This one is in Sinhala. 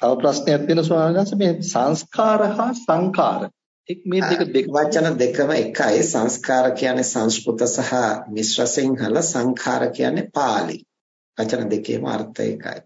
තව ප්‍රශ්නයක් තියෙනවා ස්වාමීන් වහන්සේ මේ සංස්කාර හා සංකාර මේ දෙක දෙක වචන දෙකම එකයි. සංස්කාර කියන්නේ සංස්කෘත සහ මිශ්‍ර සිංහල සංඛාර කියන්නේ pāli වචන දෙකේම අර්ථය එකයි.